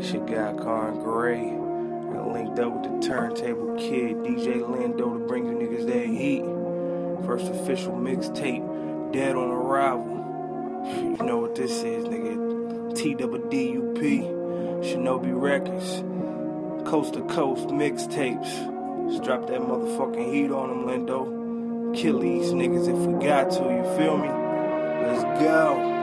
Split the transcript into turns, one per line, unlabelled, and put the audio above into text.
It's your guy, Karn Grey. I linked up with the turntable kid, DJ Lindo, to bring you niggas that heat. First official mixtape, Dead on Arrival. You know what this is, nigga. TWDUP, Shinobi Recordz, Coast to Coast mixtapes. Just drop that motherfucking heat on them, Lindo. Kill these niggas if we got to, you feel me? Let's go.